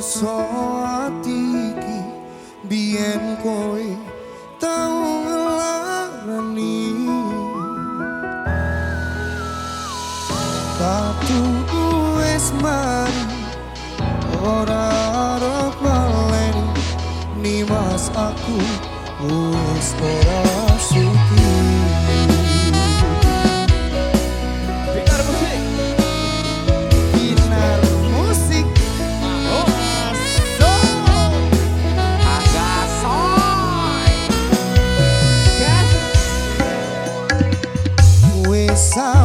rasa ati iki biyen koe tau ngelarani? Tapi wis mari ora arep maleni nimas aku wis ora suki.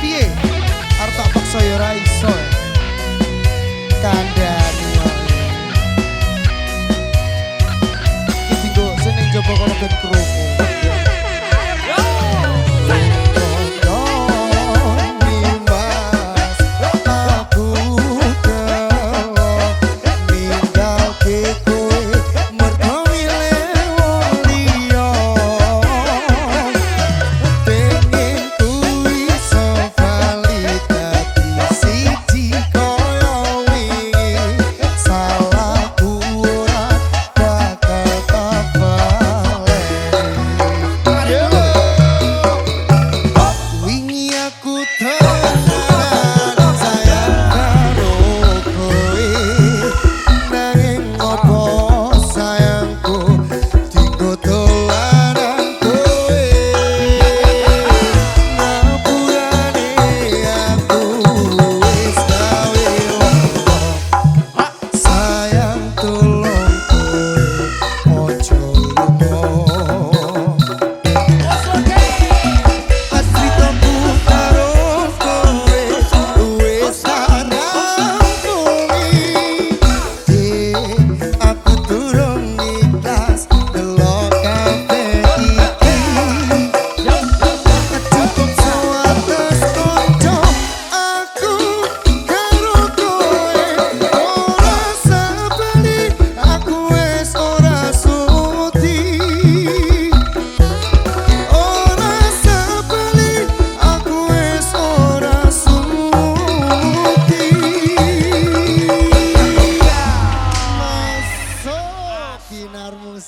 piye? Arep tak paksa ya ora iso. Kandhani iki kok seneng jopo kono ben kru.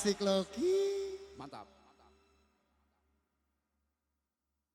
Asik Loki.